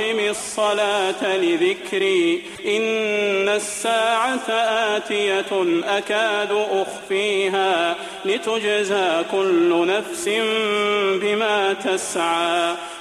وأقم الصلاة لذكري. إن الساعة آتية أكاد أخفيها. لتجزى كل نفس بما تسعى.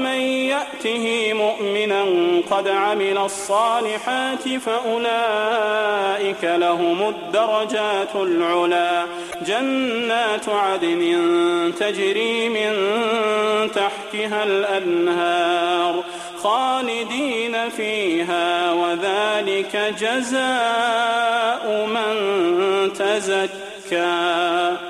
ومن يأته مؤمنا قد عمل الصالحات فأولئك لهم الدرجات العلا. جنات عدن تجري من تحتها الأنهار خالدين فيها وذلك جزاء من تزكى.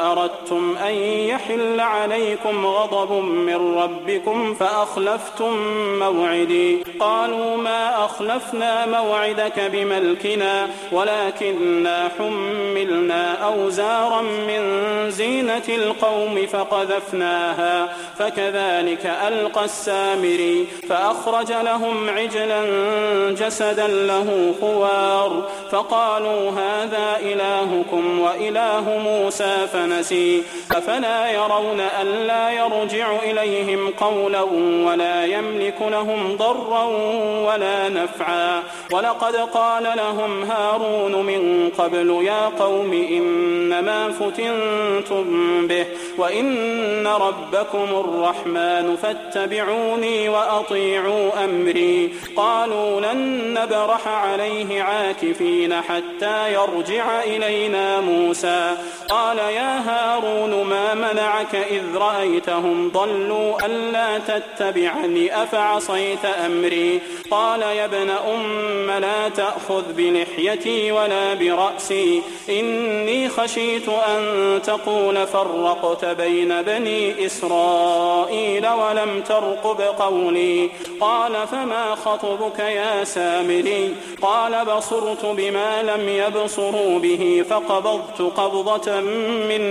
أردتم أن يحل عليكم غضب من ربكم فأخلفتم موعدي. قالوا ما أخلفنا موعدك بملكنا ولكننا حملنا أوزارا من زينة القوم فقذفناها فكذلك ألقى السامري فأخرج لهم عجلا جسدا له خوار فقالوا هذا إلهكم وإله موسى فنسي أفلا يرون ألا يرجع إليهم قولا ولا يملك لهم ضرا ولا نفعا. ولقد قال لهم هارون من قبل يا قوم إنما فتنتم به وإن ربكم الرحمن فاتبعوني وأطيعوا أمري. قالوا لن نبرح عليه عاكفين حتى يرجع إلينا موسى. قال يا هارون ما منعك إذ رأيتهم ضلوا ألا تتبعني؟ أفعصيت أمري؟ قال يا ابن أم لا تأخذ بلحيتي ولا برأسي. إني خشيت أن تقول فرقت بين بني إسرائيل ولم ترقب قولي. قال فما خطبك يا سامري؟ قال بصرت بما لم يبصروا به فقبضت قبضة من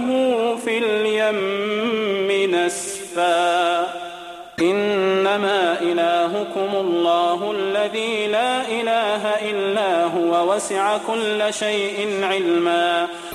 في اليم نسفا إنما إلهكم الله الذي لا إله إلا هو وسع كل شيء علما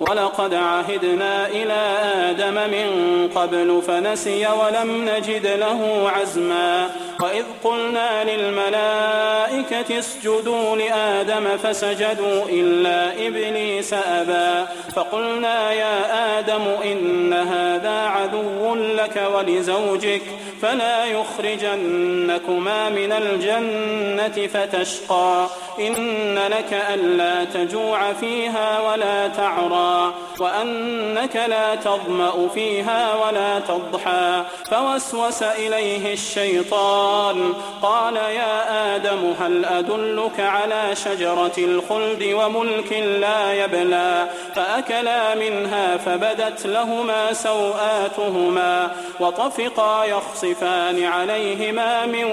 ولقد عهدنا إلى آدم من قبل فنسي ولم نجد له عزما وإذ قلنا للملائكة اسجدوا لآدم فسجدوا إلا إبليس أبى فقلنا يا آدم إن هذا عدو لك ولزوجك فلا يخرجنكما من الجنة فتشقى إن لك ألا تجوع فيها ولا تعرى وأنك لا تظمأ فيها ولا تضحى. فوسوس إليه الشيطان قال يا آدم هل أدلك على شجرة الخلد وملك لا يبلى؟ فأكلا منها فبدت لهما سوآتهما وطفقا يخصفان عليهما من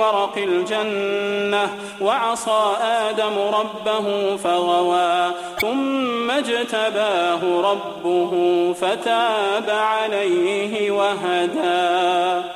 ورق الجنة. وعصى آدم ربه فغوى ثم اجتباه ربه فتاب عليه وهدى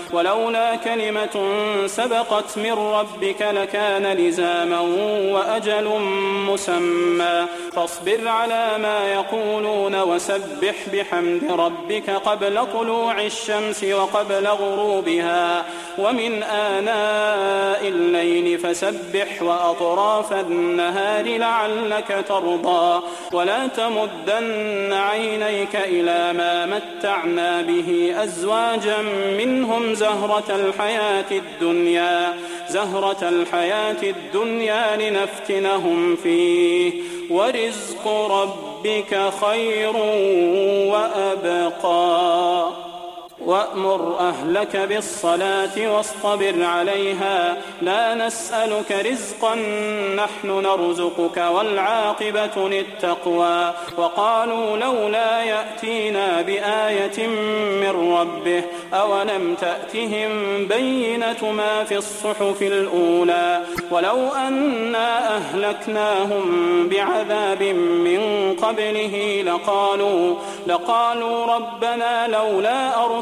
ولولا كلمة سبقت من ربك لكان لزاما وأجل مسمى. فاصبر على ما يقولون وسبح بحمد ربك قبل طلوع الشمس وقبل غروبها ومن آناء الليل فسبح وأطراف النهار لعلك ترضى. ولا تمدن عينيك إلى ما متعنا به أزواجا منهم زهرة الحياة الدنيا زهرة الحياة الدنيا لنفتنهم فيه. ورزق ربك خير وأبقى. وأمر أهلك بالصلاة واصطبر عليها. لا نسألك رزقا نحن نرزقك والعاقبة للتقوى. وقالوا لولا يأتينا بآية من ربه أولم تأتهم بينة ما في الصحف الأولى؟ ولو أنا أهلكناهم بعذاب من قبله لقالوا لقالوا ربنا لولا